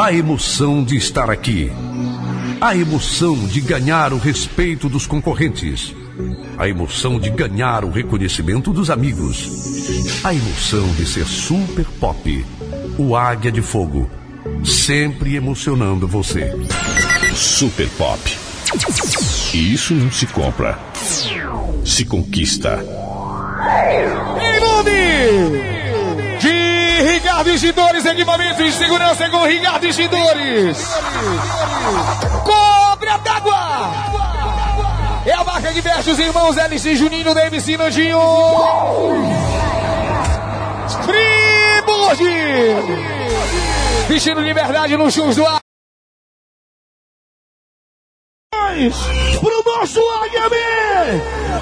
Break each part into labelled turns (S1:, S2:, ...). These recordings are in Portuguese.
S1: A emoção de estar aqui. A emoção de ganhar o respeito dos concorrentes. A emoção de ganhar o reconhecimento dos amigos. A emoção de ser super pop. O Águia de Fogo. Sempre emocionando você.
S2: Super Pop. E isso não se compra. Se conquista.
S3: Ricardo Extintores, equipamentos de segurança com Ricardo Extintores. Cobra d'água. É a marca que veste os irmãos LC Juninho, Davis e Nandinho. Friburg. Vestindo liberdade nos shows do ar.
S4: Pro nosso Águia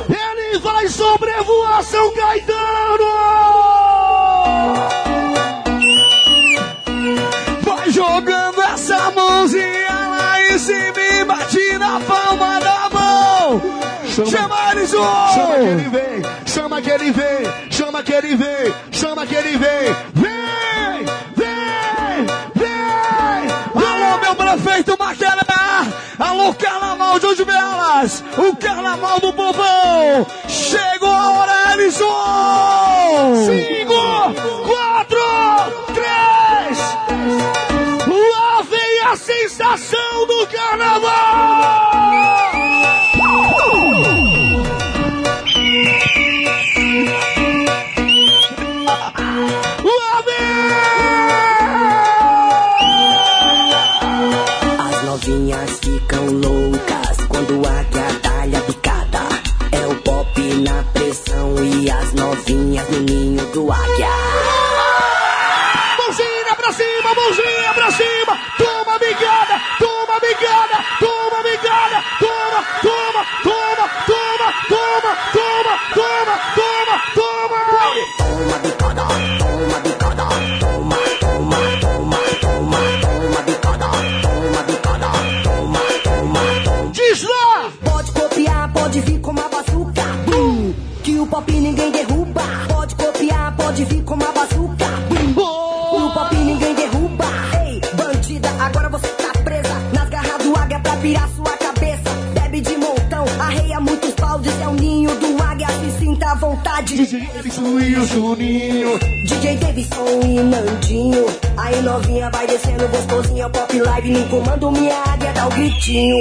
S4: Ele vai sobrevoar São Caetano! Chama, chama ele, João! Chama que ele vem, chama que ele vem, chama que ele vem, chama que ele vem! Vem! Vem! Vem! Alô, meu prefeito Maquera! Alô, Carnaval de Belas! O Carnaval do Povão! Chegou a hora, Ellison! Cinco, quatro, três! Lá vem a sensação do Carnaval!
S5: Dá o gritinho.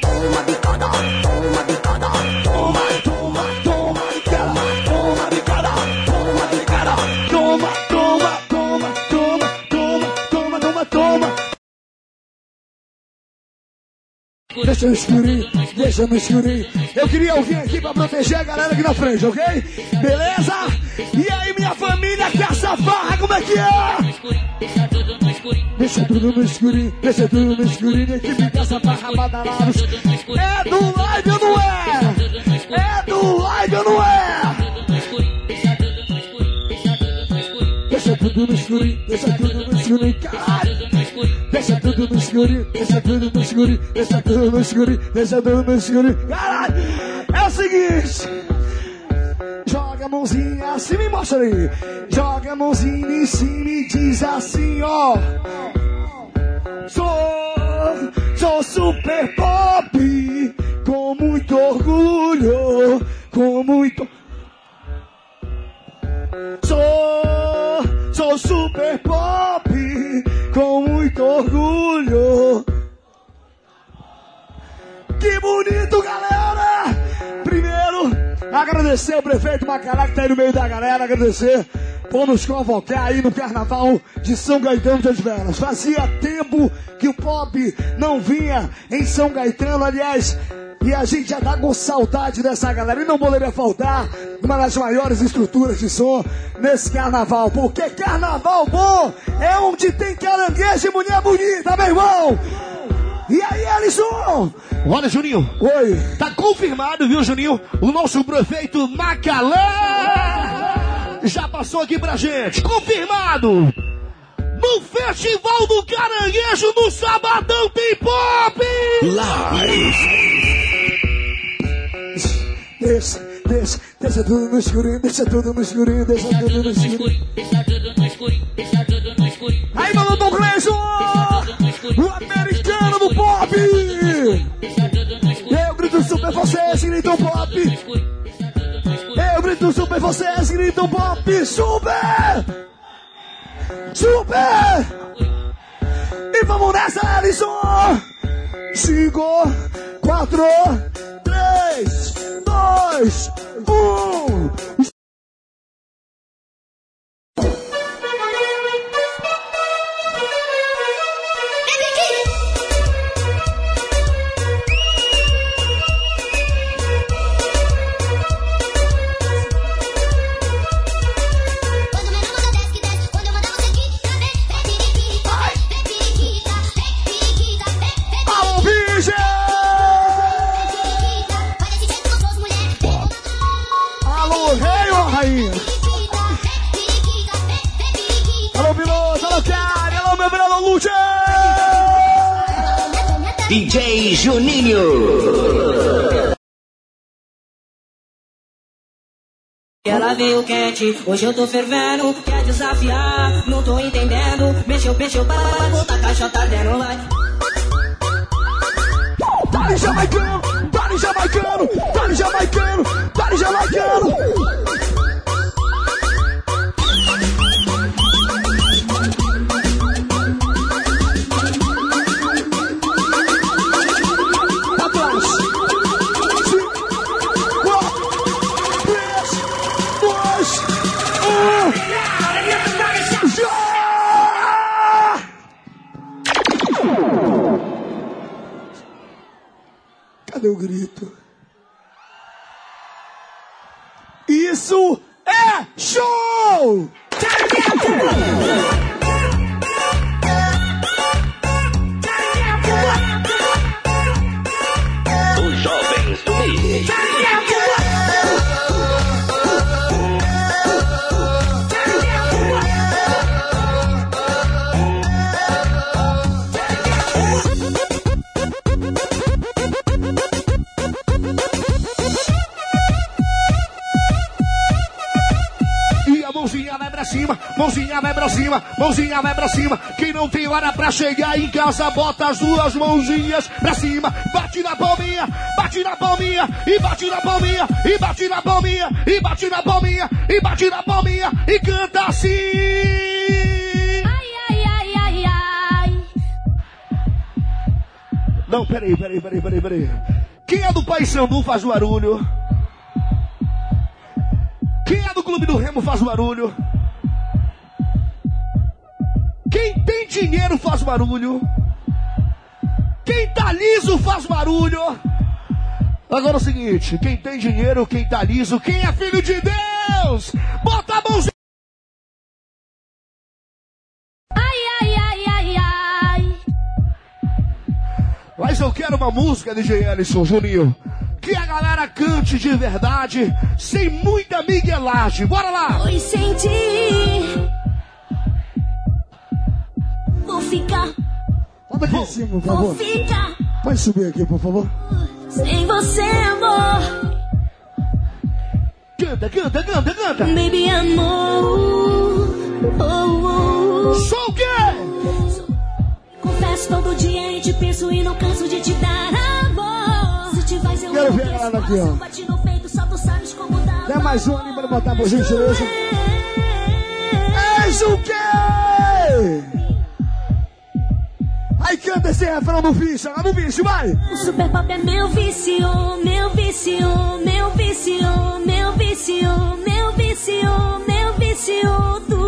S5: Toma bicada, toma bicada, toma, toma, toma,
S4: Toma, toma bicada, toma bicada. Toma, toma, toma, toma, toma, toma, toma, toma. Deixa eu escurir, deixa eu escurir. Eu queria ouvir aqui pra proteger a galera aqui na frente, ok? Beleza? Deixa tudo no escurinho, deixa tudo no escurinho. Equipe dessa farra badalados. É do live ou não é? É do live ou não é? Deixa tudo no escurinho, deixa tudo no escurinho, caralho. Deixa tudo no escurinho, deixa tudo no escurinho, deixa tudo no escurinho, deixa tudo no escurinho. Caralho, é o seguinte. Mãozinha assim, me mostra aí. Joga a mãozinha em cima e diz assim, ó. Sou, sou super pop, com muito orgulho, com muito. Sou, sou super pop, com muito orgulho. Que bonito, galera! Agradecer o prefeito Macará que tá aí no meio da galera, agradecer por nos convocar aí no carnaval de São Gaetano das Velas. Fazia tempo que o pop não vinha em São Gaetano, aliás, e a gente já tá com saudade dessa galera. E não poderia faltar uma das maiores estruturas de som nesse carnaval. Porque carnaval bom é onde tem caranguejo e mulher bonita, meu irmão! E aí, Alisson?
S6: Olha, Juninho,
S4: Oi.
S6: tá confirmado, viu, Juninho? O nosso prefeito Macalã já passou aqui pra gente. Confirmado! No Festival do Caranguejo, no Sabadão tem pop!
S4: Deixa, deixa, deixa tudo no escurinho, deixa tudo no escurinho, deixa tudo no escurinho. Aí, malandro Cleison! Vocês gritam pop super! Super! E vamos nessa, Alisson! Cinco, quatro, três, dois, um.
S7: DJ Juninho.
S8: Ela veio quente, hoje eu tô fervendo, quer desafiar, não tô entendendo. Mexeu, mexeu, para, para, volta, caixa tá dando, vai.
S4: Dale jamaicano, dale jamaicano, dale jamaicano, dale jamaicano. Chegar em casa, bota as duas mãozinhas pra cima, bate na palminha, bate na palminha, e bate na palminha, e bate na palminha, e bate na palminha, e bate na palminha, e canta assim.
S8: Ai, ai, ai, ai, ai.
S4: Não, peraí, peraí, peraí, peraí, peraí. Quem é do Pai Sandu faz barulho? Quem é do Clube do Remo faz barulho? Faz barulho. Quem tá liso faz barulho. Agora é o seguinte: quem tem dinheiro, quem tá liso, quem é filho de Deus, bota a mãozinha.
S8: Ai, ai, ai, ai, ai.
S4: Mas eu quero uma música, DJ Ellison Juninho. Que a galera cante de verdade, sem muita miguelagem. Bora lá!
S8: Oi, senti. Vou ficar.
S4: Bota aqui em cima, por favor.
S8: Vou ficar.
S4: Pode subir aqui, por favor.
S8: Sem você, amor.
S4: Canta, canta, canta, canta.
S8: Baby, amor. Oh, oh.
S4: Sou o quê?
S8: Confesso todo dia e te penso e não canso de te dar amor. Se te faz eu
S4: Quero ver a galera aqui, ó.
S8: Bate no peito, só tu sabes como dá.
S4: Mais um ali para botar por gentileza. És o quê? Aí canta esse refrão vício, lá no vício, vai!
S8: O super pop é meu vício, meu vício, meu vício, meu vício, meu vício, meu vício, tu.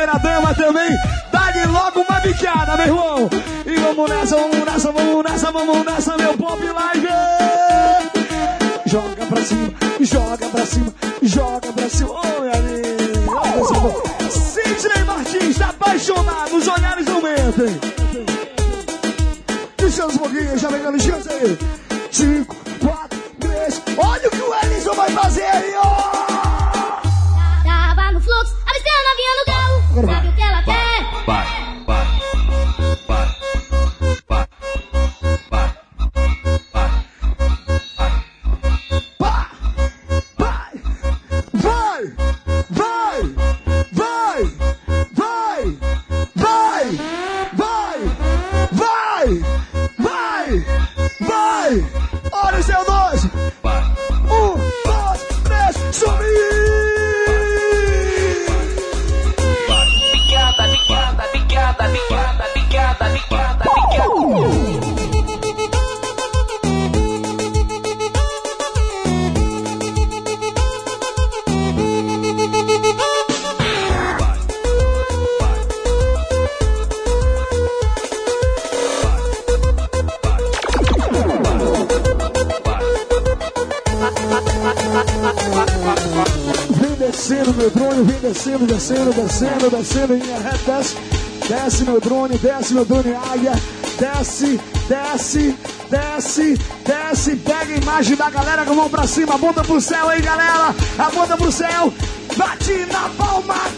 S4: Primeira dama também. Dá-lhe logo uma bicada, meu irmão. E vamos nessa, vamos nessa, vamos nessa, vamos nessa, meu pop live. Joga pra cima, joga pra cima, joga pra cima. Minha linda, olha pra cima. Sidney Martins, tá apaixonado, os olhares não mentem. Descansa um pouquinho, já vem chance aí. cinco, quatro, três. Olha o que o Ellison vai fazer aí, ó! Descendo, em linha reta, desce, desce meu drone, desce meu drone águia, desce, desce, desce, desce, pega a imagem da galera com a mão pra cima, bunda pro céu aí galera, a bunda pro céu, bate na palma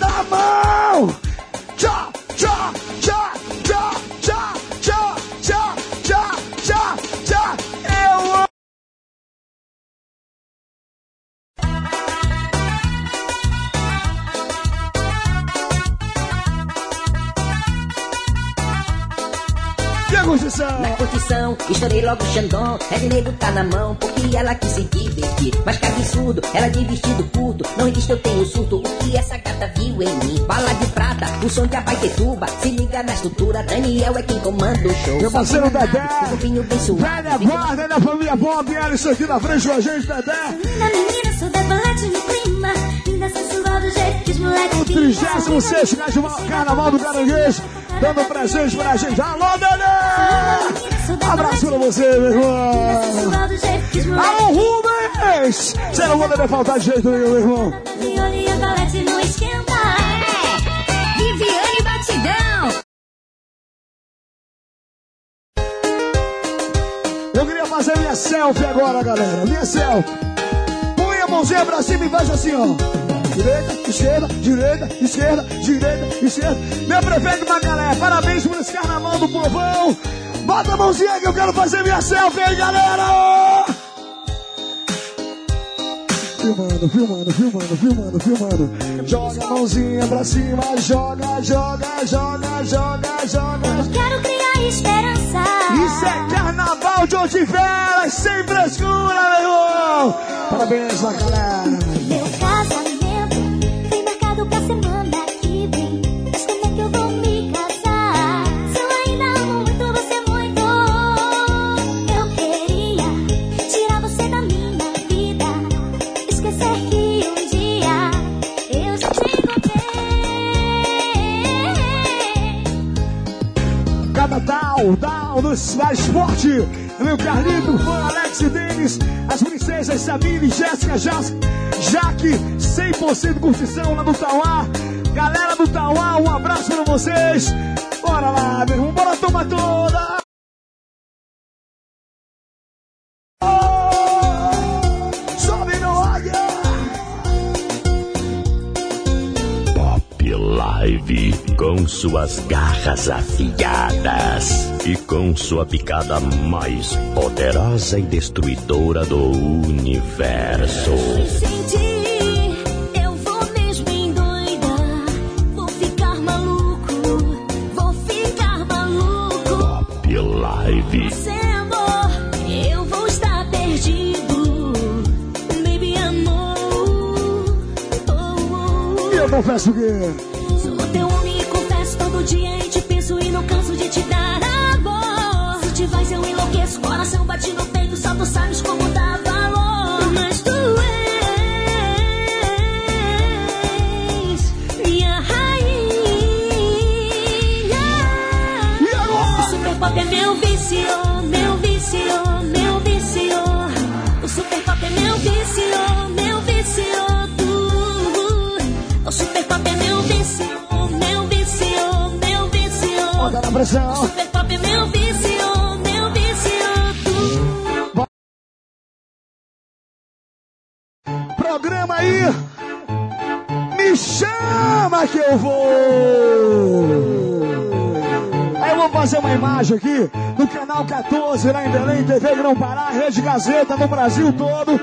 S5: logo o Xandão. Red Negro tá na mão, porque ela quis se divertir. Mas que absurdo, ela de vestido curto. Não existe, eu tenho surto. O que essa gata viu em mim? Bala de prata, o som de abaitetuba. Se liga na estrutura, Daniel é quem comanda o show.
S4: Meu parceiro Dedé,
S5: O vinho bem suave.
S4: velha guarda da família Bob, Alisson aqui na frente com a gente, Dedé.
S8: Linda menina, sou decolete no clima. Linda sensual do jeito que os moleques queriam.
S4: 36 Carnaval do Caranguejo, dando presente pra gente. Alô, Dedé! Abraço pra você, meu irmão. Alô, Rubens! Você não vai poder faltar de jeito nenhum, meu irmão.
S8: Viviane Batidão.
S4: Eu queria fazer minha selfie agora, galera. Minha selfie. Põe a mãozinha pra cima e faz assim, ó. Direita, esquerda, direita, esquerda, direita, esquerda. Meu prefeito Magalé, parabéns por esse carnaval do povão. Bota a mãozinha que eu quero fazer minha selfie aí, galera! Filmando, filmando, filmando, filmando, filmando. Joga a mãozinha pra cima, joga, joga, joga, joga, joga.
S8: Quero criar esperança.
S4: Isso é carnaval de Otivelas, sem frescura, meu irmão! Parabéns, galera! Sabine, Jéssica, Jaque, 100% curtição lá do Tauá. Galera do Tauá, um abraço pra vocês. Bora lá, meu irmão, bora tomar toda!
S2: Pop Live com suas garras afiadas com sua picada mais poderosa e destruidora do universo.
S8: Sentir, eu vou mesmo endoidar. Vou ficar maluco, vou ficar maluco.
S2: Pop Live
S8: Sem amor, eu Pop é meu vício, meu vício, meu vício. O Super Pop é meu vício, meu vício. Uh. O Super Pop é meu vício, meu vício, meu vício.
S4: Bota na pressão.
S8: O Super Pop é meu vício, meu vício. Tu.
S4: Programa aí. Me chama que eu vou. Fazer uma imagem aqui no canal 14, lá em Belém, TV Grão Pará, Rede Gazeta, no Brasil todo.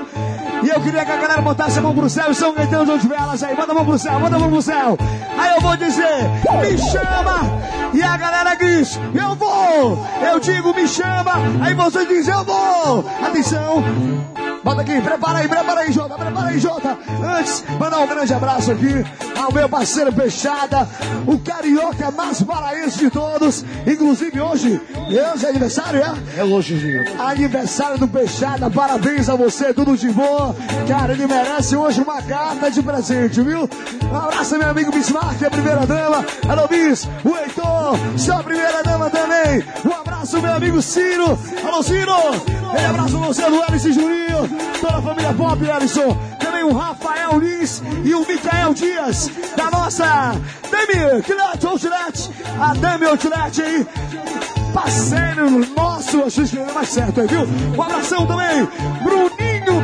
S4: E eu queria que a galera botasse a mão pro céu e São Gaetano de Velas aí. Bota a mão pro céu, bota a mão pro céu. Aí eu vou dizer, me chama. E a galera diz, eu vou. Eu digo, me chama. Aí você diz, eu vou. Atenção. Bota aqui, prepara aí, prepara aí, Jota, prepara aí, Jota. Antes, mandar um grande abraço aqui ao meu parceiro Peixada, o carioca mais paraense de todos. Inclusive hoje, hoje é aniversário, é?
S6: É hoje, Gil.
S4: Aniversário do Peixada, parabéns a você, tudo de bom. Cara, ele merece hoje uma carta de presente, viu? Um abraço, meu amigo Bismarck, a primeira dama. Alô, Bis, o Heitor, sua primeira dama também. Um abraço, meu amigo Ciro. Alô, Ciro. Um abraço você do Alice Juninho, toda a família Pop, Alisson. Também o Rafael Lins e o Micael Dias, da nossa Demi Outlet, Outlet. A Demi Outlet aí parceiro nosso, a gente mais certo aí, viu? Um abração também, Bruninho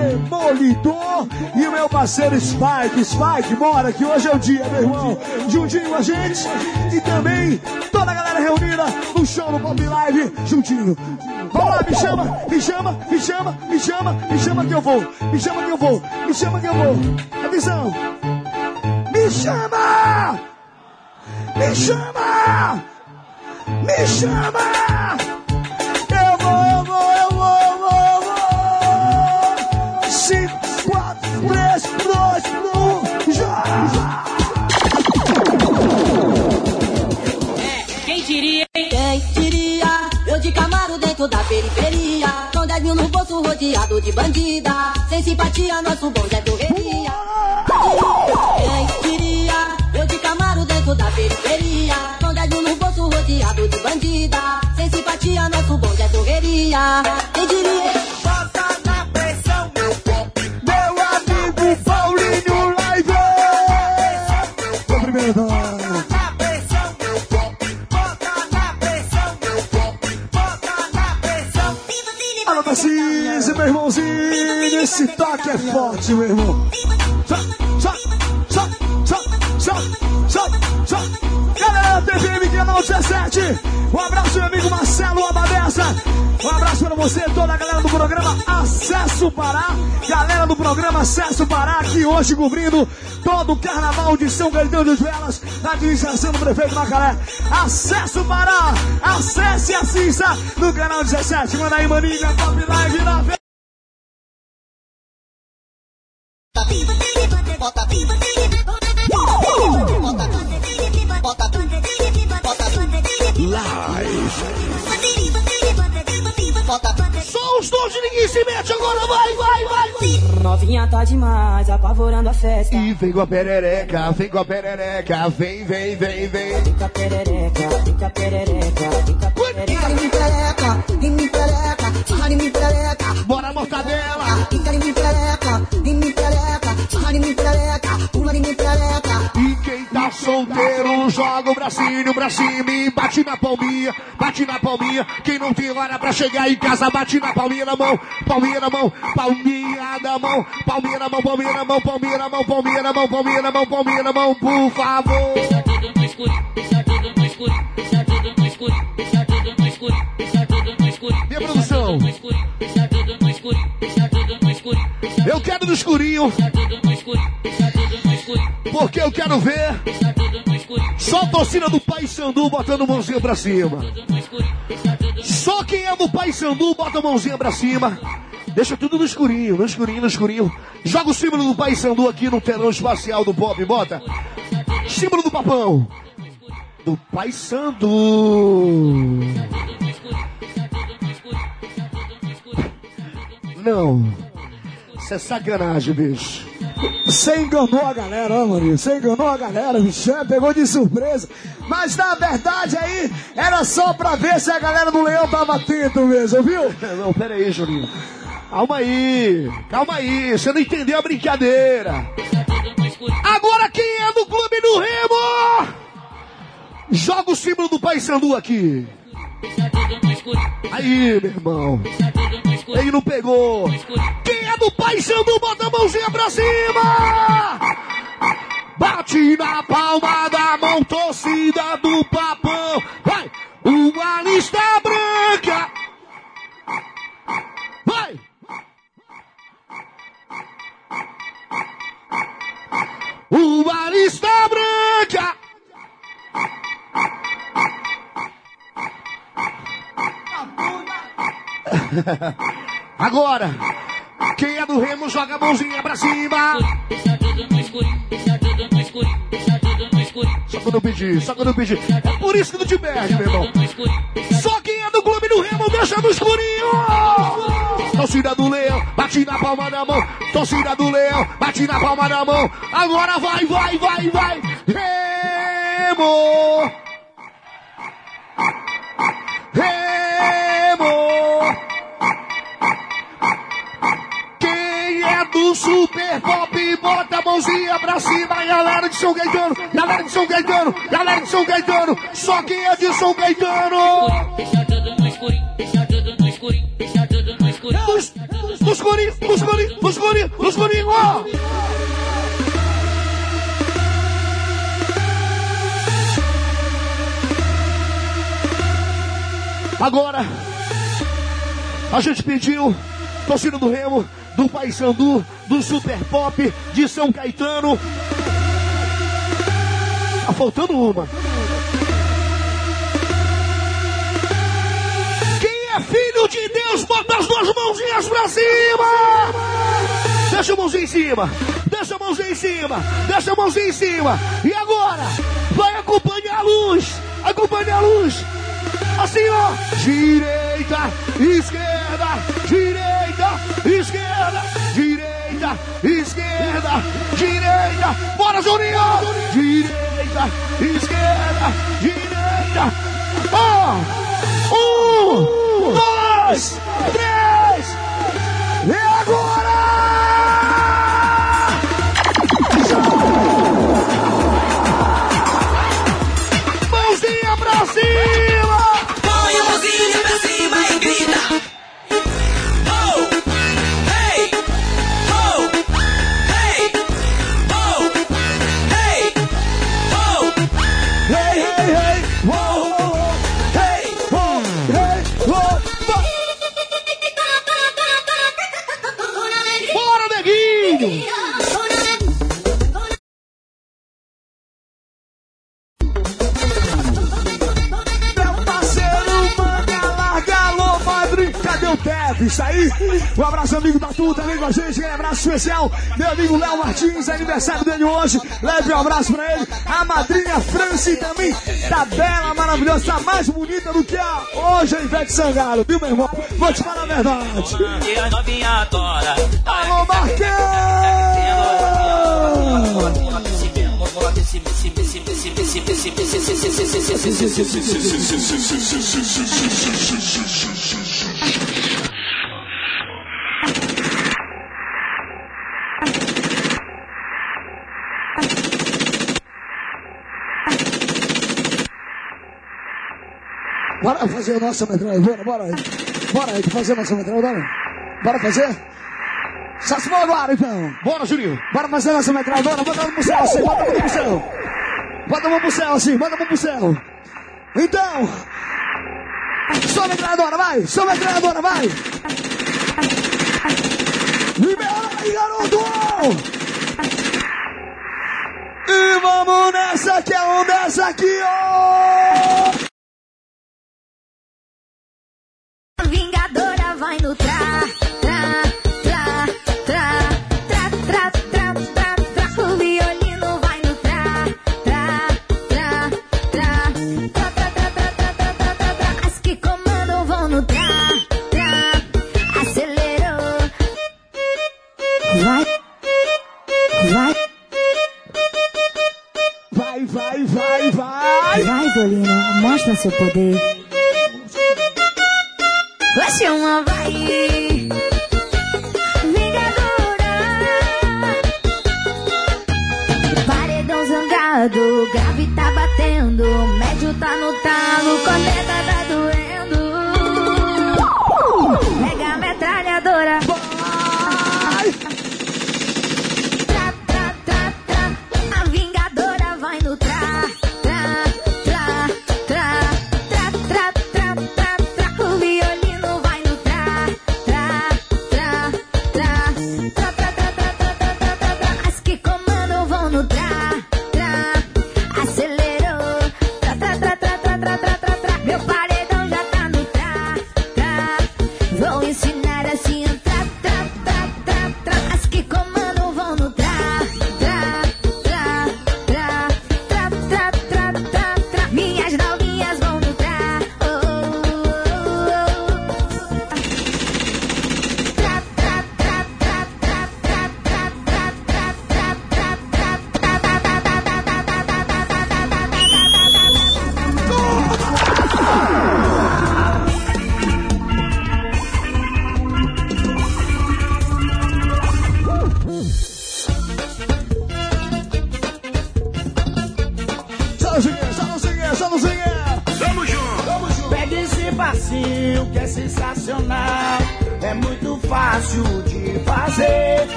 S4: Demolidor e o meu parceiro Spike, Spike, bora que hoje é o dia, meu irmão, juntinho a gente e também toda a galera reunida no show no Pop Live, juntinho. Vamos lá, me chama, me chama, me chama, me chama, me chama que eu vou, me chama que eu vou, me chama que eu vou. Atenção! Me chama! Me chama! Me chama!
S9: Diria, hein?
S5: Quem diria? Eu de Camaro dentro da periferia. Com 10 mil no bolso rodeado de bandida. Sem simpatia, nosso bonde é correria. Quem diria? Eu de Camaro dentro da periferia. Com 10 mil no bolso rodeado de bandida. Sem simpatia, nosso bonde é correria. Quem diria?
S4: É forte, meu irmão. Galera da TVM Canal 17, um abraço, meu amigo Marcelo Abadessa. Um abraço para você, toda a galera do programa Acesso Pará. Galera do programa Acesso Pará, aqui hoje cobrindo todo o carnaval de São Gaetano dos Velas, na administração do prefeito Macaré. Acesso Pará, acesse e assista no canal 17. Manda aí, maninha, top live na Só os dois de ninguém se mete agora, vai, vai, vai, vai.
S5: Novinha tá demais, apavorando a festa.
S6: E vem com a perereca, vem com a perereca, vem, vem, vem, vem.
S5: Fica perereca, fica perereca, fica perereca. Em mim perereca, em mim perereca, mim perereca.
S4: Bora, mortadela.
S5: Fica perereca,
S4: solteiro, joga o bracinho pra cima e bate na palminha, bate na palminha. Quem não tem hora pra chegar em casa, bate na palminha na mão, palminha na mão, palminha na mão, palminha na mão, palminha na mão, palminha na mão, palminha na mão, palminha na mão, palminha na mão, por favor.
S9: Deixa tudo no escuro, deixa tudo no escuro, deixa tudo no escuro, deixa tudo no escuro, deixa tudo no escuro.
S4: Minha produção. Eu quero no escurinho, porque eu quero ver só a torcida do Pai Sandu botando mãozinha pra cima. Só quem é do Pai Sandu bota a mãozinha pra cima. Deixa tudo no escurinho, no escurinho, no escurinho. Joga o símbolo do Pai Sandu aqui no telão espacial do pop, bota. Símbolo do papão. Do Pai Sandu. Não. Isso é sacanagem, bicho. Você enganou a galera, ó, Maria. Você enganou a galera, bicho. É, Pegou de surpresa. Mas na verdade aí, era só pra ver se a galera do Leão tava atento mesmo, viu? Não, pera aí, Juninho. Calma aí. Calma aí. Você não entendeu a brincadeira. Agora quem é do Clube do Remo? Joga o símbolo do Paysandu aqui. Aí, meu irmão. Ele não pegou. Quem é do Paysandu, bota a mão
S6: mãozinha pra cima! Bate na palma da mão, torcida do papão. Vai! Uma lista branca. Vai! Uma lista branca. Agora, quem é do Remo joga a mãozinha pra cima.
S10: No no.
S6: Só quando eu pedir, só quando eu pedir. É por isso que não te perde, meu irmão. Só quem é do clube do Remo deixa no escurinho. Torcida do Leão, bate na palma da mão. Torcida do Leão, bate na palma da mão. Agora vai, vai, vai, vai. Remo! Remo! É do Super Pop, bota a mãozinha pra cima, galera de São Gaetano, galera de São Gaetano, galera de São Gaetano, só quem é de São Gaetano!
S10: deixa tudo no escuro, deixa tudo no escuro, deixa tudo no escuro.
S6: Nos, nos corinhos, nos corinhos, nos corinhos, nos corinhos, ó! Agora, a gente pediu, torcida do Remo, do Paysandu, do Super Pop, de São Caetano. Tá faltando uma. Quem é filho de Deus, bota as duas mãozinhas pra cima! Deixa a mãozinha em cima, deixa a mãozinha em cima, deixa a mãozinha em cima. E agora, vai acompanhar a luz, acompanha a luz. Assim, ó. Direita, esquerda, direita, esquerda, direita, esquerda, direita. Bora, Juninho! Direita, esquerda, direita. Ó. Um, dois, três. E agora? Teve? Isso aí? Um abraço, amigo da Tu, também com a gente. Um abraço especial. Meu amigo Léo Martins, aniversário dele hoje. Leve um abraço pra ele. A madrinha Franci também tá bela, maravilhosa. Tá mais bonita do que a hoje a Ivete Sangalo, viu, meu irmão? Vou te falar a verdade.
S11: E a novinha adora.
S6: Alô, Marquinhos! Bora fazer a nossa metralhadora, bora aí. Bora aí, fazer a nossa metralhadora. Bora fazer? Só se for agora, então. Bora, Juninho. Bora fazer a nossa metralhadora. Bota a mão pro céu assim, bota a mão pro céu. Bota a mão pro céu assim, bota a mão pro céu. Então, só metralhadora, vai. Só metralhadora, vai. Libera aí, garoto. E vamos nessa que é um dessa aqui, ó.
S12: Vingadora vai no tra, tra, tra, tra, tra, tra, tra, tra, tra. O violino vai no tra, tra, tra, tra, tra, tra, tra, tra, tra, tra, tra, tra. As que comandam vão no tra, tra. Acelerou. Vai, vai,
S6: Vai, vai, vai, vai.
S12: vai, violino. Mostra seu poder. Ser uma vai. Vingadora. Paredão zangado,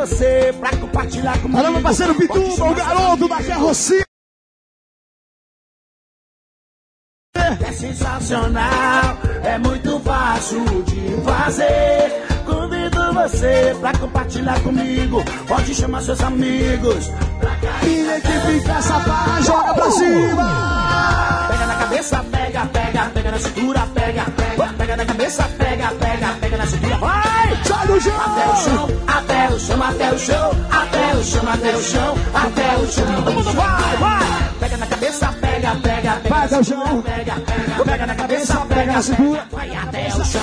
S13: você pra compartilhar comigo.
S6: Alô, meu parceiro Pituba, o garoto da carrocinha.
S13: É sensacional, é muito fácil de fazer. Convido você pra compartilhar comigo. Pode chamar seus amigos.
S6: Minha que fica essa barra, joga pra cima.
S13: Cabeça, pega, pega, pega na cintura, pega, pega, pega na cabeça, pega, pega, pega na cintura, vai!
S6: Sai do chão.
S13: Até o chão, até o chão, até o chão, até o chão, até o chão, até o chão. Todo mundo vai, vai! Pega na cabeça, pega, pega, pega
S6: Vai até o chão.
S13: Pega, pega, pega na cabeça, pega
S6: na cintura.
S13: Vai até o chão,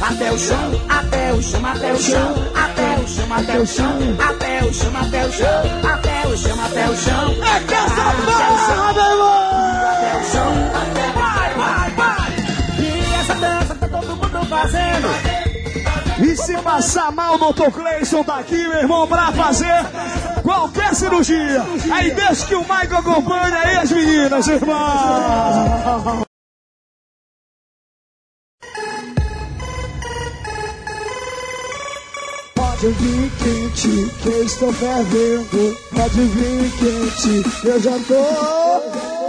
S13: até o chão, até o chão, até o chão, até o chão, até o chão, até o chão, até o chão, até o chão, até o chão. É que essa
S6: Barra, meu irmão.
S13: Até o chão, até vai, vai, vai. E essa dança tá todo mundo fazendo.
S6: E se passar mal, doutor Cleison tá aqui, meu irmão, pra fazer qualquer cirurgia. Aí deixa que o Michael acompanhe aí as meninas, irmão. Pode vir quente, que eu estou fervendo. Pode vir quente, eu já tô.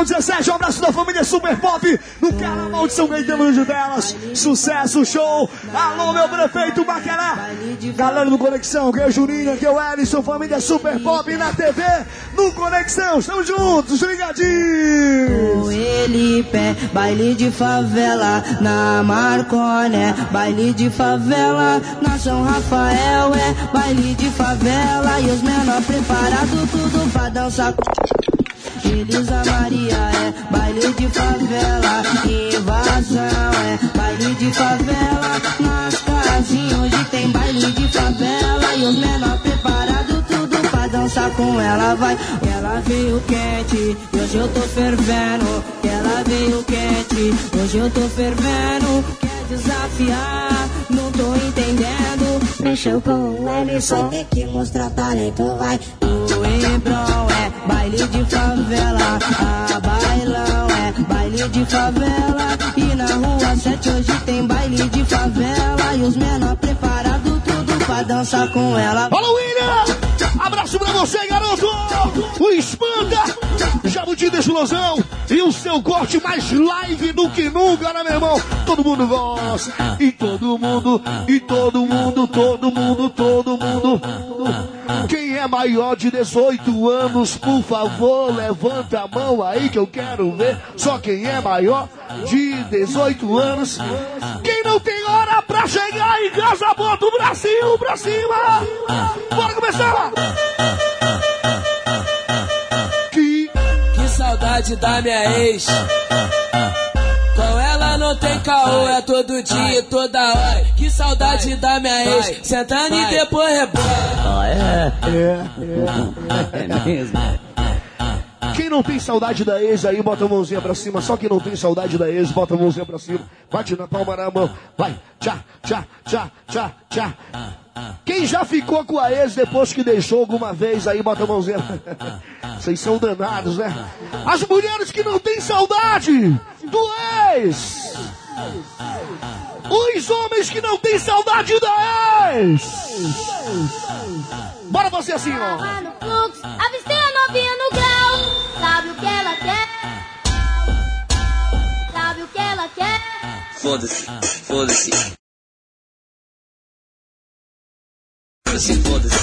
S6: Canal 17, um abraço da família Super Pop, no Carnaval de São Gaetano Anjo delas. Sucesso, show! Alô, meu prefeito Bacará! Galera do Conexão, que é o Juninho, que é o Ellison, família Super Pop na TV, no Conexão, estamos juntos, ligadinhos!
S14: O Elipé, baile de favela na Marconé, baile de favela na São Rafael, é baile de favela e os menor preparado tudo pra dançar. Elisa Maria é baile de favela, invasão é baile de favela, nas casinhas onde tem baile de favela e os menor preparado tudo pra dançar com ela vai. Ela veio quente, hoje eu tô fervendo. Ela veio quente, hoje eu tô fervendo. Desafiar, não tô entendendo. Mexeu com o Ellison, tem que mostrar talento, vai. O Embrão é baile de favela, a bailão é baile de favela. E na rua 7 hoje tem baile de favela. E os menor preparado tudo pra dançar com ela.
S6: Alô, William! Abraço pra você, garoto! O Espanta! De explosão! E o seu corte mais live do que nunca, né, meu irmão? Todo mundo gosta! E todo mundo, e todo mundo, todo mundo, todo mundo. Quem é maior de 18 anos, por favor, levanta a mão aí que eu quero ver. Só quem é maior de 18 anos. Quem não tem hora pra chegar em casa, bota o bracinho pra cima! Bora começar!
S15: Saudade da minha ex. Com ela não tem caô, é todo dia e toda hora. Que saudade da minha ex. Sentando e depois rebola.
S6: É mesmo. Quem não tem saudade da ex aí, bota a mãozinha pra cima. Só quem não tem saudade da ex, bota a mãozinha pra cima. Bate na palma na mão. Vai, tchá, tchá, tchá, tchá, tchá. Quem já ficou com a ex depois que deixou alguma vez aí, bota a mãozinha. Vocês são danados, né? As mulheres que não têm saudade do ex. Os homens que não têm saudade da ex. Bora você assim, ó.
S16: Avistei a novinha no grau. Sabe o que ela quer? Sabe o que ela quer?
S15: Foda-se, foda-se. Foda-se, foda-se,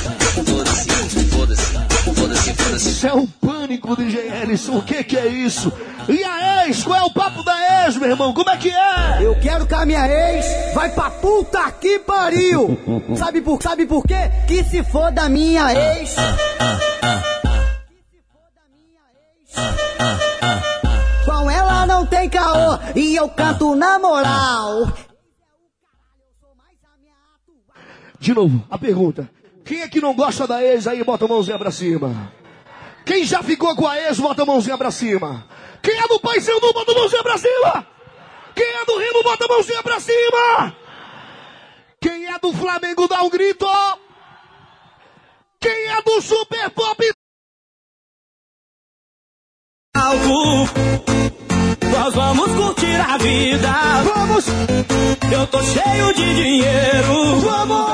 S15: foda-se, foda-se, foda-se, foda-se.
S6: Isso é um pânico, DJ Ellison. O que, que é isso? E a ex? Qual é o papo da ex, meu irmão? Como é que é?
S17: Eu quero que a minha ex vai pra puta que pariu. Sabe por, sabe por quê? Que se for da minha ex. Com ela não tem caô e eu canto na moral.
S6: De novo, a pergunta. Quem é que não gosta da ex aí, bota a mãozinha pra cima. Quem já ficou com a ex, bota a mãozinha pra cima. Quem é do Pai Sandu, bota a mãozinha pra cima. Quem é do Rimo, bota a mãozinha pra cima. Quem é do Flamengo dá um grito. Quem é do Super Pop
S18: Nós vamos curtir a vida.
S6: Vamos!
S18: Eu tô cheio de dinheiro.
S6: Vamos!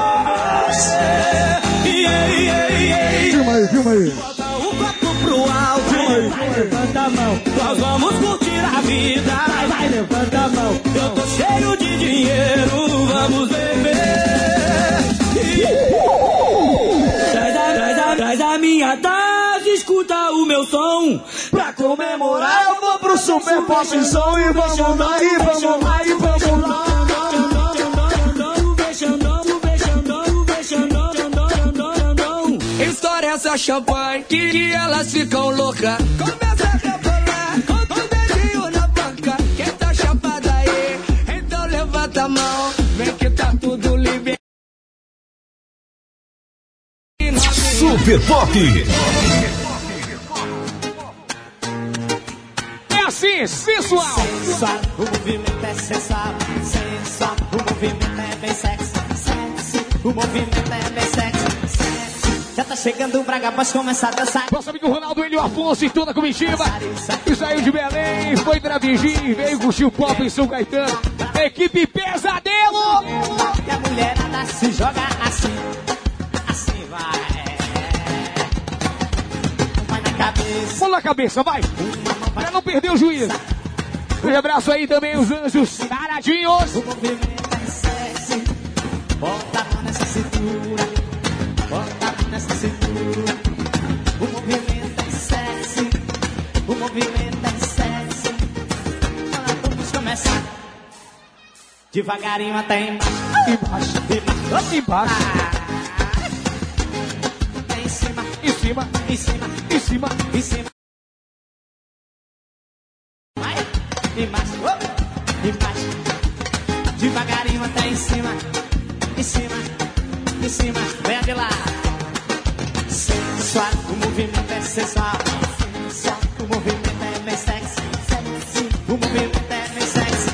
S18: Yeah, yeah, yeah.
S6: Filma aí, filma aí.
S18: Bota o copo pro alto. Vai, levanta a mão. Nós vamos curtir a vida. Vai, vai, levanta a mão. Eu tô cheio de dinheiro. Vamos beber. Traz a, traz a, traz a minha taça, escuta o meu som. Pra comemorar, eu vou pro Super Som e vamos lá, e vamos lá, e vamos lá.
S19: Estoura essa champanhe que, elas ficam loucas. Começa a rebolar com o dedinho na banca. Quem tá chapada aí, então levanta a mão. Vem que tá tudo liberado.
S1: Super Pop.
S3: É assim, sensual.
S18: Sensual, o movimento é sensual, sensual, o movimento é bem sexy, sexy, o movimento é bem sexy, sexy. Já tá chegando o Braga, pode começar a dançar.
S3: Nosso amigo Ronaldo Elio Afonso e toda a comitiva. Israel de Belém, foi pra Virgínia, veio curtir o pop em São Caetano. Equipe Pesadelo.
S18: E a mulherada se joga assim, assim vai. Cabeça,
S3: Vamos na cabeça, vai. Pra não perder o juízo. Um abraço aí também, os anjos taradinhos.
S18: o movimento é sexy. Bota a mão nessa cintura, bota a mão nessa cintura. O movimento é sexy, o movimento é sexy. Vamos começar. Devagarinho até embaixo.
S3: Embaixo,
S18: Embaixo.
S3: embaixo,
S18: Até em cima,
S3: em cima,
S18: em cima,
S3: cima.
S18: em cima. Vai, embaixo, oh, embaixo. Devagarinho até em cima, em cima, em cima. Vem de lá. Sensual, o movimento é sensual. Sensual, o movimento é bem sexy. O movimento é bem sexy.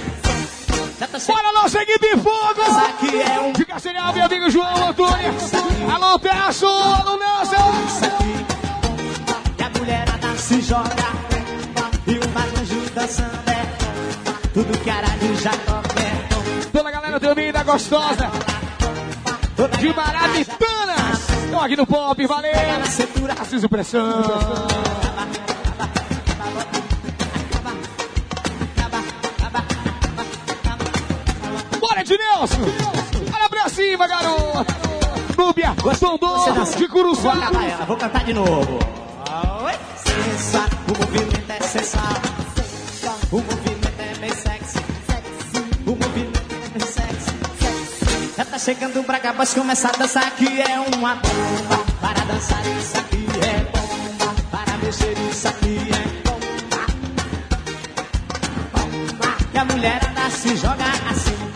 S18: Já tá chegando.
S3: Bora, nossa equipe fogo!
S18: Isso aqui é um
S3: Fica serial, meu amigo João Antônio. Alô, Peço, alô, Nelson.
S18: Se joga. E o malanjo dançando é. Tudo que aralho já toca.
S3: Toda a galera também da gostosa. De Maravitanas. Estão aqui no pop, valeu. Aciso pressão. Bora, Ednelson. Olha pra cima, garoto. Núbia, Tondô, de Curuçá.
S18: vou cantar de novo. Sensual, o movimento é sensual. O movimento é bem sexy. O movimento é bem sexy. Já tá chegando pra cá, pode começar a dançar. Aqui é uma bomba. Para dançar, isso aqui é bomba. Para mexer, isso aqui é bomba. Bomba. E a mulherada se joga assim.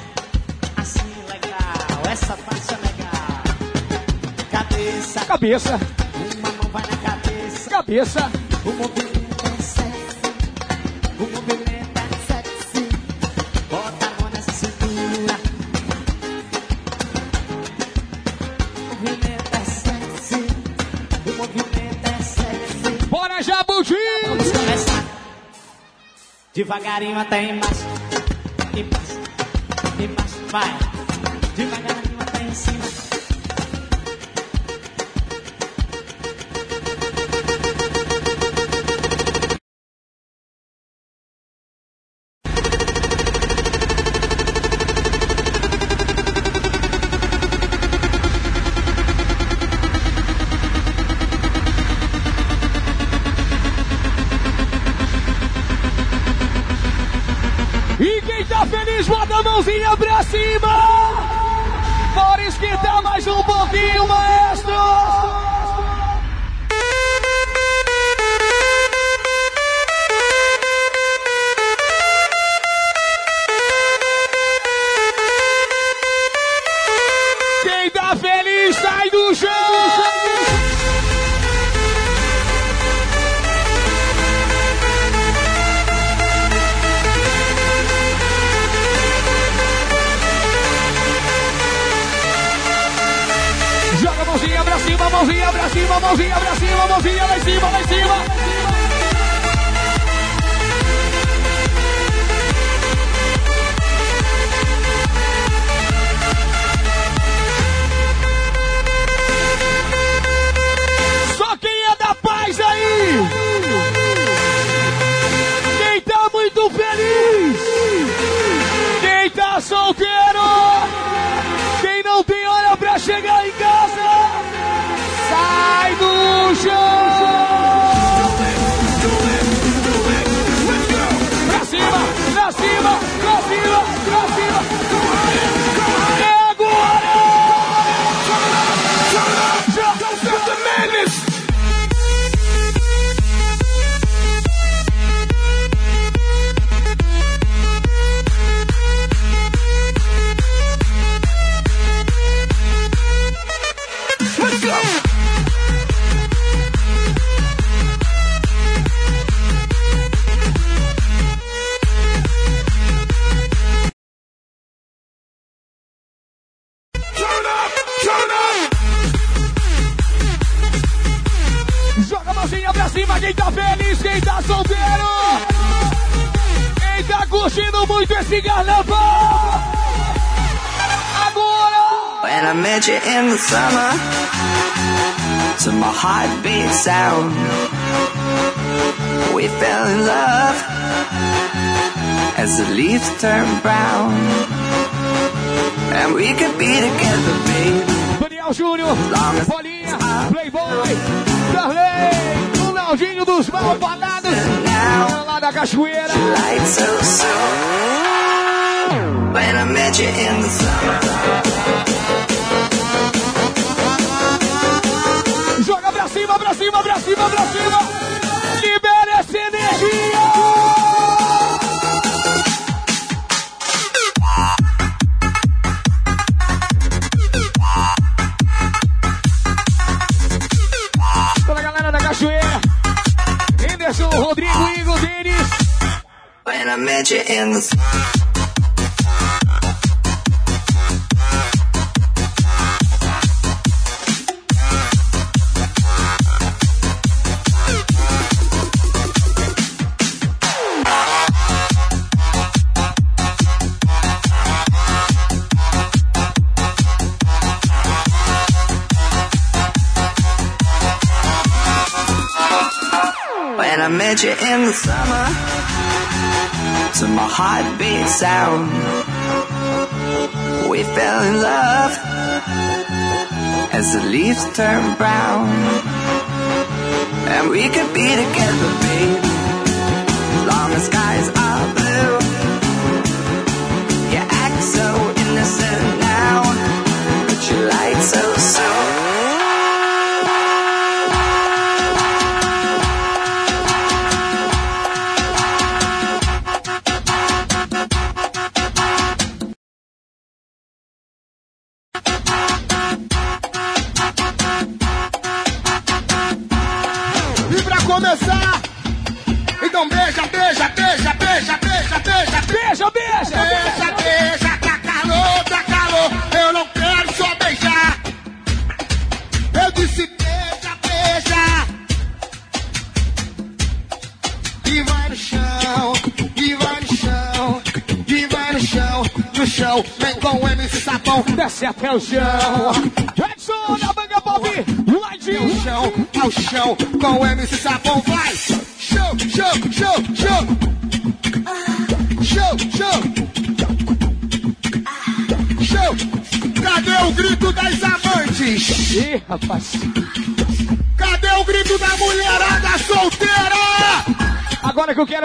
S18: Assim, legal. Essa parte é legal. Cabeça.
S3: Cabeça,
S18: Uma mão vai na cabeça.
S3: cabeça.
S18: O movimento é sexy. O movimento é sexy. Bota a mão nessa cintura. O movimento é sexy. O movimento é sexy.
S3: Bora, Jabuti.
S18: Vamos começar. Devagarinho até embaixo. Embaixo. Embaixo. Vai. Devagarinho cima,
S3: mãozinha pra cima, mãozinha pra cima, mãozinha pra cima, mãozinha lá em cima, lá em cima. Só quem é da paz aí!
S20: leaves turn brown. And we could be together, baby.
S3: Daniel Júnior, Bolinha, Playboy, Darley, o Naldinho dos Malvadados, lá da Cachoeira.
S20: So When I met you in the summer.
S3: Joga pra cima, pra cima, pra cima, pra cima. Legends.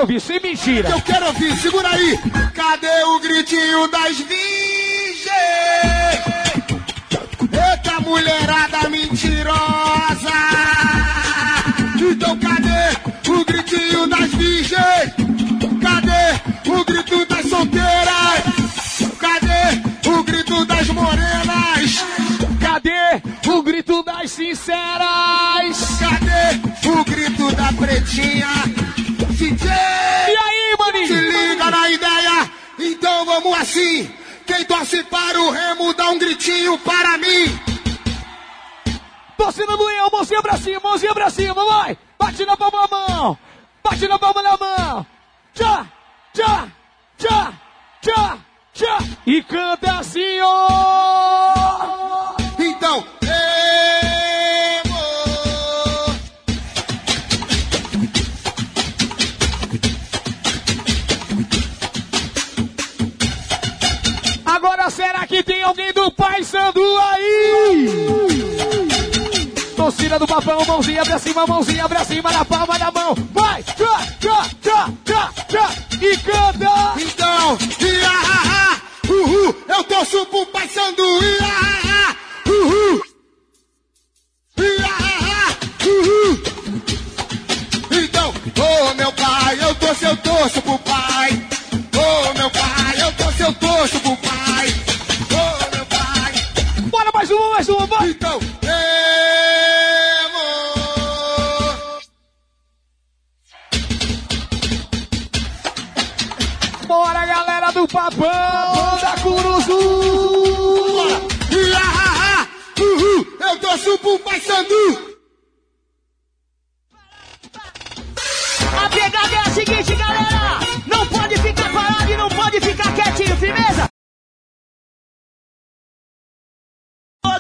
S3: ouvir, sem mentira.
S21: Eu quero ouvir, segura aí. Cadê o gritinho das para mim.
S3: Torcida do eu, mãozinha pra cima, mãozinha pra cima, vai. Bate na palma na mão, bate na palma na mão. Tchá, tchá, tchá, tchá, tchá. E canta assim, ó.
S21: Então,
S3: eu. Tem alguém do Pai Sandu aí? Torcida do papão, mãozinha pra cima, mãozinha pra cima, na palma da mão. Vai! Tchá, tchá, tchá, tchá, tchá! E canta!
S21: Então, ia, ha, ha, uhul, eu torço pro Pai Sandu, ia, ha, ha, uhul. Ia, ha, ha, uhul. Então, ô meu pai, eu torço, eu torço pro
S3: vai!
S21: Então,
S3: Bora, galera do papão da Curuzu!
S21: Ha, uhul, eu torço pro Pai Sandu.
S18: A pegada é a seguinte, galera. Não pode ficar parado e não pode ficar quietinho, firmeza?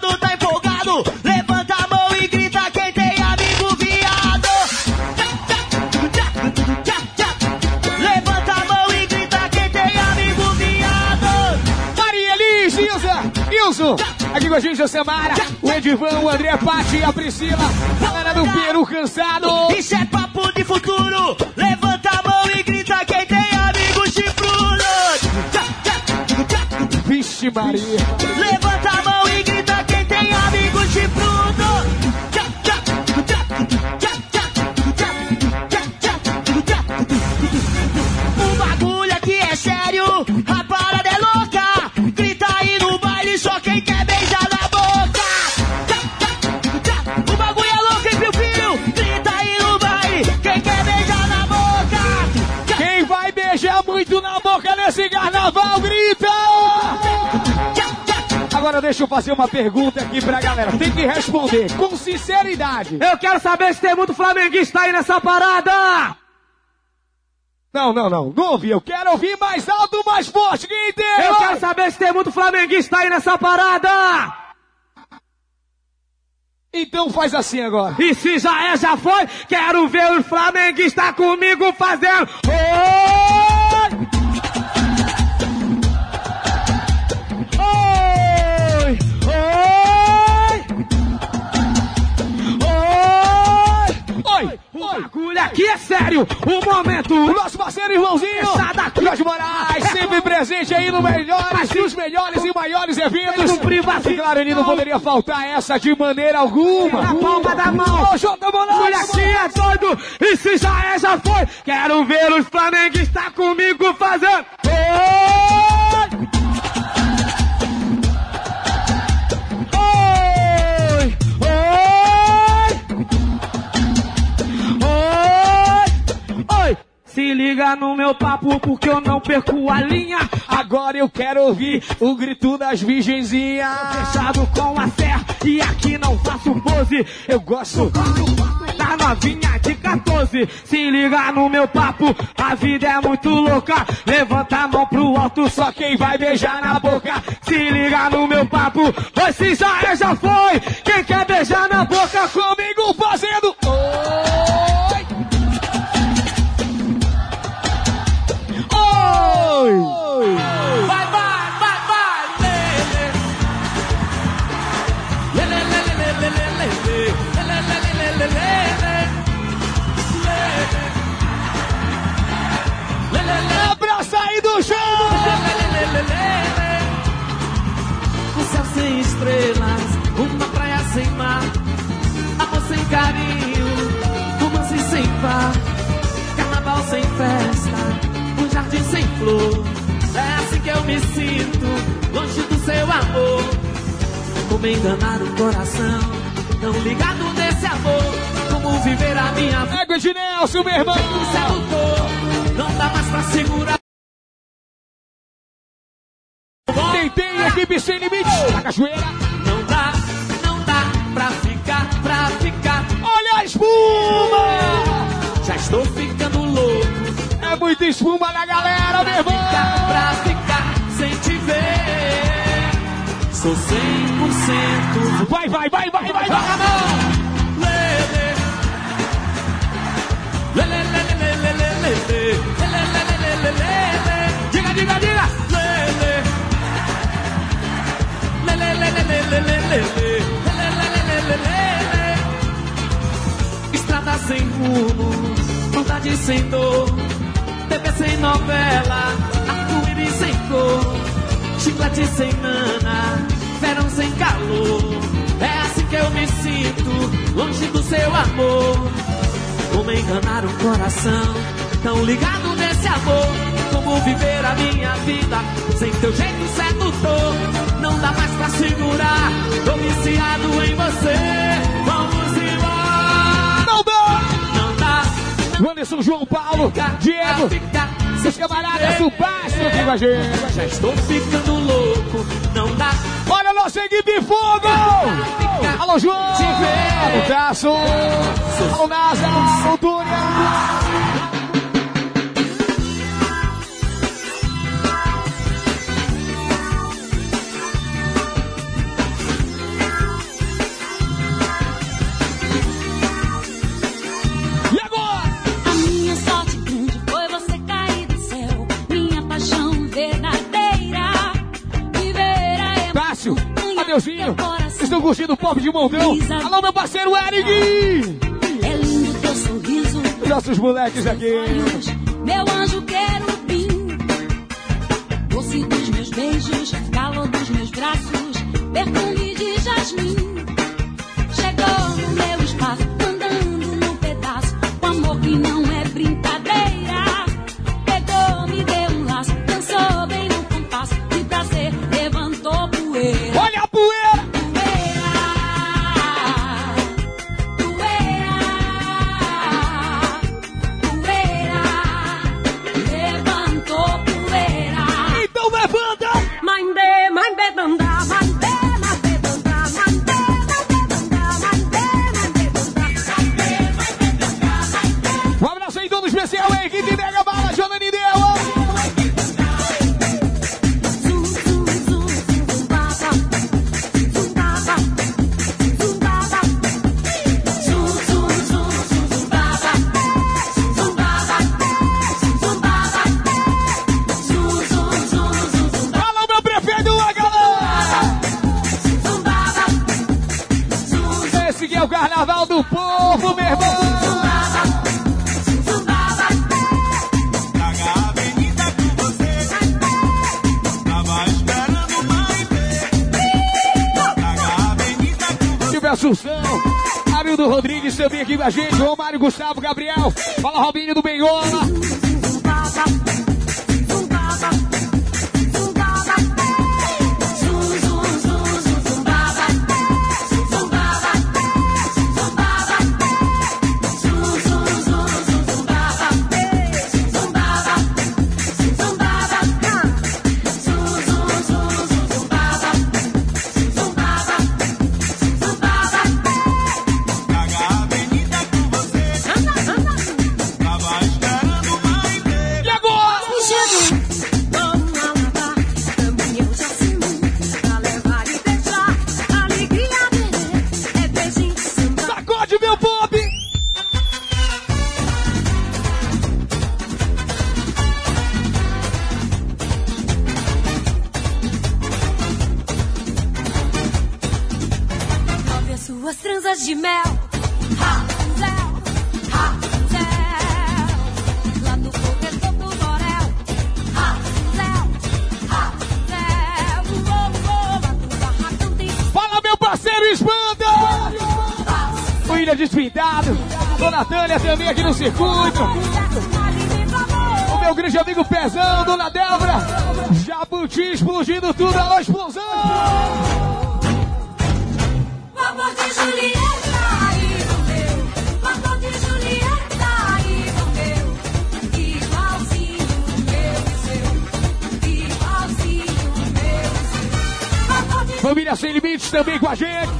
S18: Tá empolgado, levanta a mão e grita quem tem amigo viado. Levanta a mão e grita quem tem amigo viado.
S3: Maria Elis, Ilza, Ilson, aqui com a gente, Josemara, o Edivan, o André Pati, a Priscila, galera do Peru cansado.
S18: Isso é papo de futuro. Levanta a mão e grita quem tem amigos chifrudos.
S3: Vixe Maria.
S18: Levanta a mão amigos chifrudos.
S3: Deixa eu fazer uma pergunta aqui pra galera. Tem que responder com sinceridade.
S22: Eu quero saber se tem muito flamenguista aí nessa parada!
S3: Não, não, não. Não ouvi. Eu quero ouvir mais alto, mais forte. Quem tem?
S22: Eu quero saber se tem muito flamenguista aí nessa parada!
S3: Então faz assim agora.
S22: E se já é, já foi, quero ver os flamenguistas comigo fazendo. Oi! Bagulho aqui é sério! O momento!
S3: O nosso parceiro irmãozinho. Jorge Moraes, sempre presente aí no melhores, nos melhores e maiores eventos.
S22: Privacidade.
S3: E claro, ele não poderia faltar essa de maneira alguma.
S22: Na palma da mão.
S3: Ô, Jota Moraes!
S22: Olha aqui é doido! E se já é, já foi! Quero ver os flamenguistas comigo fazendo. Oi! Liga no meu papo porque eu não perco a linha.
S3: Agora eu quero ouvir o grito das virgenzinhas.
S22: Fechado com a serra e aqui não faço pose. Eu gosto da novinha de 14. Se liga no meu papo, a vida é muito louca. Levanta a mão pro alto, só quem vai beijar na boca. Se liga no meu papo, se já é, já foi. Quem quer beijar na boca comigo fazendo. Oi! calor. É assim que eu me sinto, longe do seu amor. Como enganar o coração, tão ligado nesse amor. Como viver a minha vida.
S3: É Guedinelson, meu irmão!
S22: O céu não dá mais pra segurar.
S3: Tentei, equipe sem limite, A cachoeira.
S22: Não dá, não dá pra ficar,
S3: pra ficar. Olha a espuma! Já
S18: estou ficando louco. É muita espuma na galera! 100%
S3: Vai, vai, vai, vai, vai, vai.
S18: Lele, lele.
S3: Diga, diga, diga.
S18: Estrada sem rumo, vontade sem dor, TV sem novela, arco-íris sem cor, chiclete sem nana, verão sem calor. É assim que eu me sinto, longe do seu amor. Como enganar um coração tão ligado nesse amor? Como viver a minha vida sem teu jeito sedutor? Não dá mais pra segurar, tô viciado em você. Vamos embora.
S3: Não dá.
S18: Não dá.
S3: Anderson, João Paulo, Diego, seus camaradas do Baixo aqui com a gente.
S18: Já estou ficando louco.
S3: Olha a nossa equipe fogo! Alô, João! Alô, Tasso! Alô, Nasa! Alô, Túria! Adeusinho, estão curtindo o pop de montão? Alô, meu parceiro Eric!
S8: É lindo teu sorriso.
S3: Nossos moleques aqui.
S8: Meu anjo querubim. Doce dos meus beijos, calor dos meus braços, perfume de jasmim.
S3: Arildo Rodrigues também aqui com a gente, Romário Gustavo Gabriel, fala Robinho do Benhola. Família Sem Limites também com a gente.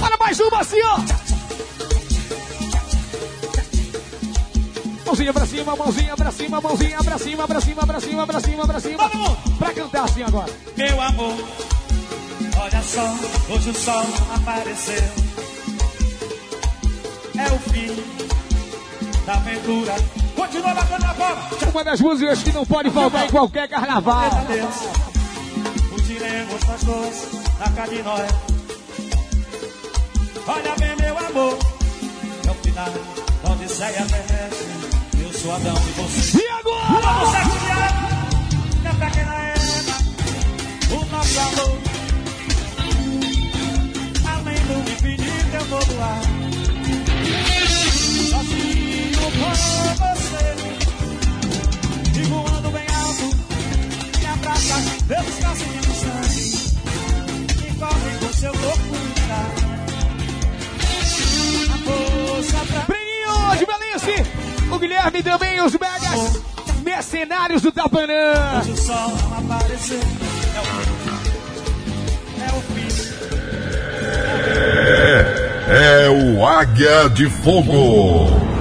S8: Olha mais uma assim, ó.
S3: Mãozinha pra cima, mãozinha pra cima, mãozinha pra cima, pra cima, pra cima, pra cima, pra cima. Pra cantar assim agora.
S23: Meu amor, olha só, hoje o sol apareceu. Fim da aventura. Continua batendo na bola.
S3: Uma das músicas que não pode faltar em qualquer carnaval.
S23: Deus, fugiremos nós dois na nós. Olha bem, meu amor, é o final da Odisseia terrestre. Eu sou Adão e você.
S3: E agora?
S23: Vamos sacudir na pequena Eva, o nosso amor. Além do infinito eu vou voar. Deus calcinha no sangue. E corre com seu corpo? A força pra
S3: Breninho de Belice. O Guilherme também, os megas mercenários do Tapanã.
S23: Hoje o sol não apareceu. É o, é o fim.
S1: É o Águia de Fogo.